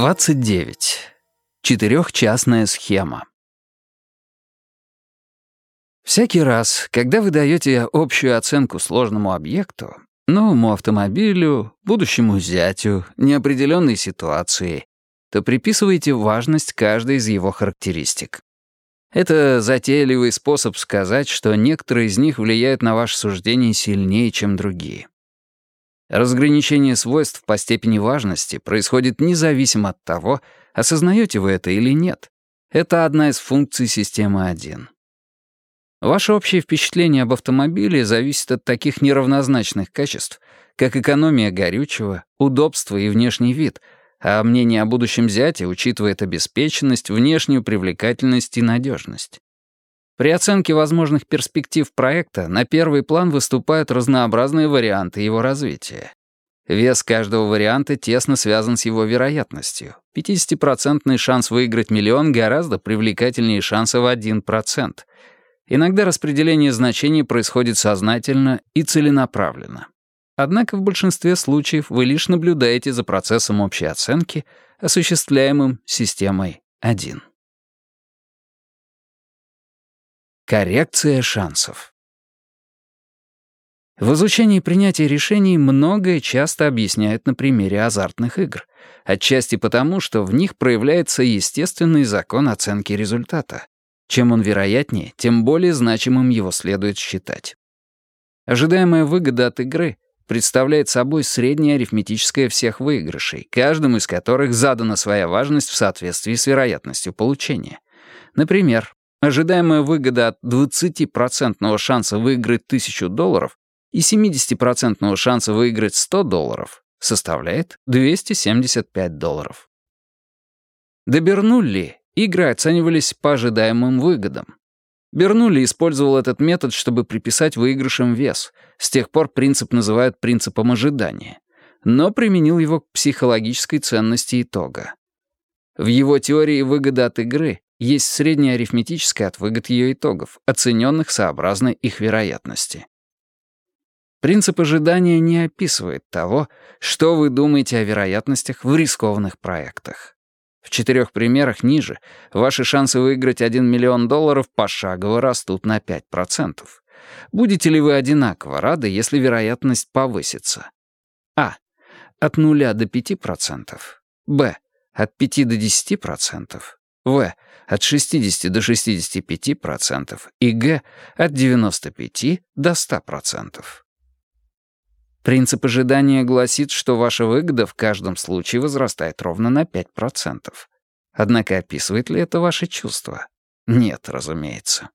29. Четырехчастная схема. Всякий раз, когда вы даете общую оценку сложному объекту, новому автомобилю, будущему зятю, неопределенной ситуации, то приписываете важность каждой из его характеристик. Это затейливый способ сказать, что некоторые из них влияют на ваше суждение сильнее, чем другие. Разграничение свойств по степени важности происходит независимо от того, осознаете вы это или нет. Это одна из функций системы 1. Ваше общее впечатление об автомобиле зависит от таких неравнозначных качеств, как экономия горючего, удобство и внешний вид, а мнение о будущем зяте учитывает обеспеченность, внешнюю привлекательность и надежность. При оценке возможных перспектив проекта на первый план выступают разнообразные варианты его развития. Вес каждого варианта тесно связан с его вероятностью. 50% шанс выиграть миллион гораздо привлекательнее шанса в 1%. Иногда распределение значений происходит сознательно и целенаправленно. Однако в большинстве случаев вы лишь наблюдаете за процессом общей оценки, осуществляемым системой 1. Коррекция шансов. В изучении принятия решений многое часто объясняют на примере азартных игр, отчасти потому, что в них проявляется естественный закон оценки результата. Чем он вероятнее, тем более значимым его следует считать. Ожидаемая выгода от игры представляет собой среднее арифметическое всех выигрышей, каждому из которых задана своя важность в соответствии с вероятностью получения. Например, Ожидаемая выгода от 20% шанса выиграть 1000 долларов и 70% шанса выиграть 100 долларов составляет 275 долларов. До Бернулли игры оценивались по ожидаемым выгодам. Бернулли использовал этот метод, чтобы приписать выигрышам вес. С тех пор принцип называют принципом ожидания. Но применил его к психологической ценности итога. В его теории выгода от игры есть средняя арифметическая от выгод ее итогов, оцененных сообразно их вероятности. Принцип ожидания не описывает того, что вы думаете о вероятностях в рискованных проектах. В четырех примерах ниже ваши шансы выиграть 1 миллион долларов пошагово растут на 5%. Будете ли вы одинаково рады, если вероятность повысится? А. От 0 до 5%. Б. От 5 до 10%. В от 60 до 65% и Г от 95 до 100%. Принцип ожидания гласит, что ваша выгода в каждом случае возрастает ровно на 5%. Однако описывает ли это ваши чувства? Нет, разумеется.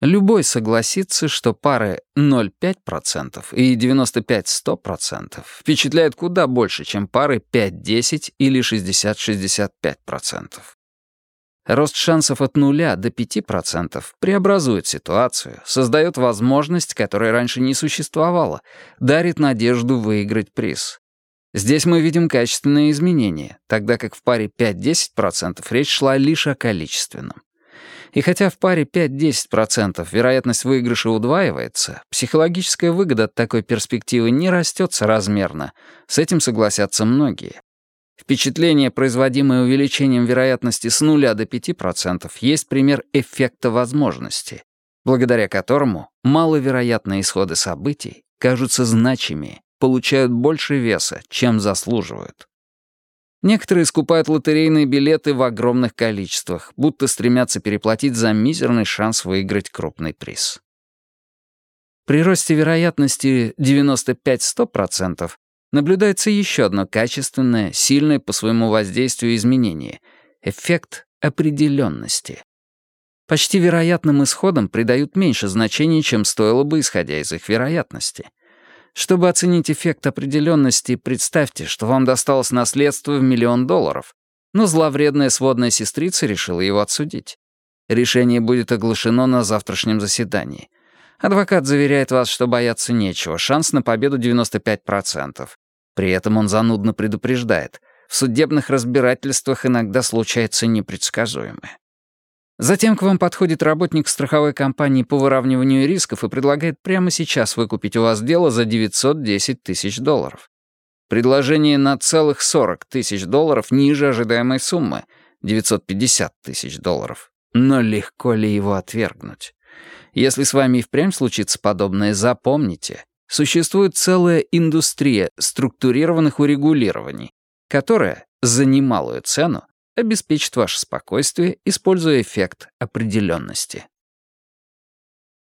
Любой согласится, что пары 0,5% и 95-100% впечатляют куда больше, чем пары 5-10 или 60-65%. Рост шансов от нуля до 5% преобразует ситуацию, создает возможность, которая раньше не существовала, дарит надежду выиграть приз. Здесь мы видим качественные изменения, тогда как в паре 5-10% речь шла лишь о количественном. И хотя в паре 5-10% вероятность выигрыша удваивается, психологическая выгода от такой перспективы не растет соразмерно. С этим согласятся многие. Впечатление, производимое увеличением вероятности с 0 до 5%, есть пример эффекта возможности, благодаря которому маловероятные исходы событий кажутся значимее, получают больше веса, чем заслуживают. Некоторые скупают лотерейные билеты в огромных количествах, будто стремятся переплатить за мизерный шанс выиграть крупный приз. При росте вероятности 95-100% наблюдается еще одно качественное, сильное по своему воздействию изменение — эффект определенности. Почти вероятным исходам придают меньше значения, чем стоило бы, исходя из их вероятности. Чтобы оценить эффект определенности, представьте, что вам досталось наследство в миллион долларов, но зловредная сводная сестрица решила его отсудить. Решение будет оглашено на завтрашнем заседании. Адвокат заверяет вас, что бояться нечего, шанс на победу 95%. При этом он занудно предупреждает. В судебных разбирательствах иногда случается непредсказуемое. Затем к вам подходит работник страховой компании по выравниванию рисков и предлагает прямо сейчас выкупить у вас дело за 910 тысяч долларов. Предложение на целых 40 тысяч долларов ниже ожидаемой суммы — 950 тысяч долларов. Но легко ли его отвергнуть? Если с вами и впрямь случится подобное, запомните, существует целая индустрия структурированных урегулирований, которая за немалую цену обеспечит ваше спокойствие, используя эффект определенности.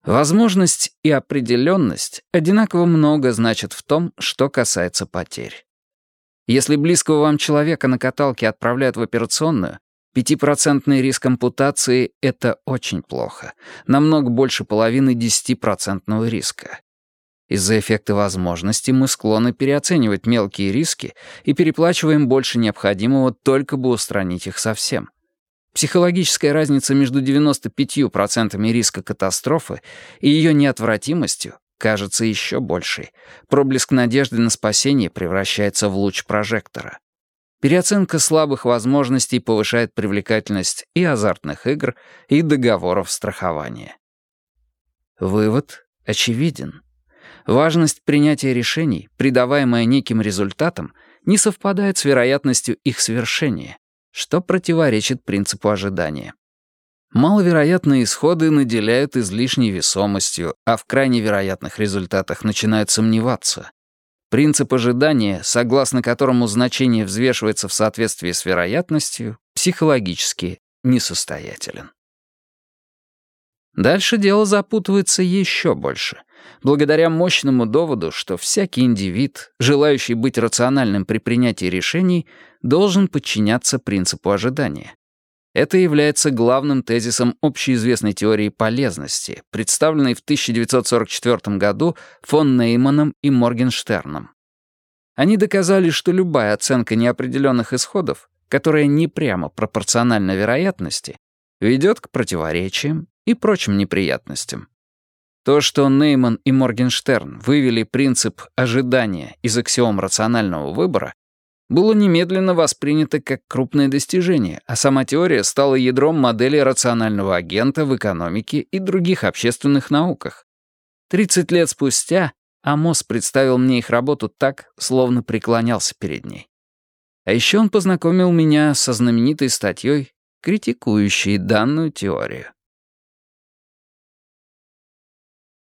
Возможность и определенность одинаково много значат в том, что касается потерь. Если близкого вам человека на каталке отправляют в операционную, пятипроцентный риск ампутации — это очень плохо, намного больше половины 10% риска. Из-за эффекта возможности мы склонны переоценивать мелкие риски и переплачиваем больше необходимого только бы устранить их совсем. Психологическая разница между 95% риска катастрофы и ее неотвратимостью кажется еще большей. Проблеск надежды на спасение превращается в луч прожектора. Переоценка слабых возможностей повышает привлекательность и азартных игр, и договоров страхования. Вывод очевиден. Важность принятия решений, придаваемая неким результатам, не совпадает с вероятностью их свершения что противоречит принципу ожидания. Маловероятные исходы наделяют излишней весомостью, а в крайне вероятных результатах начинают сомневаться. Принцип ожидания, согласно которому значение взвешивается в соответствии с вероятностью, психологически несостоятелен. Дальше дело запутывается еще больше. Благодаря мощному доводу, что всякий индивид, желающий быть рациональным при принятии решений, должен подчиняться принципу ожидания. Это является главным тезисом общеизвестной теории полезности, представленной в 1944 году фон Нейманом и Моргенштерном. Они доказали, что любая оценка неопределенных исходов, которая не прямо пропорциональна вероятности, ведет к противоречиям и прочим неприятностям. То, что Нейман и Моргенштерн вывели принцип ожидания из аксиом рационального выбора, было немедленно воспринято как крупное достижение, а сама теория стала ядром модели рационального агента в экономике и других общественных науках. 30 лет спустя Амос представил мне их работу так, словно преклонялся перед ней. А еще он познакомил меня со знаменитой статьей, критикующей данную теорию.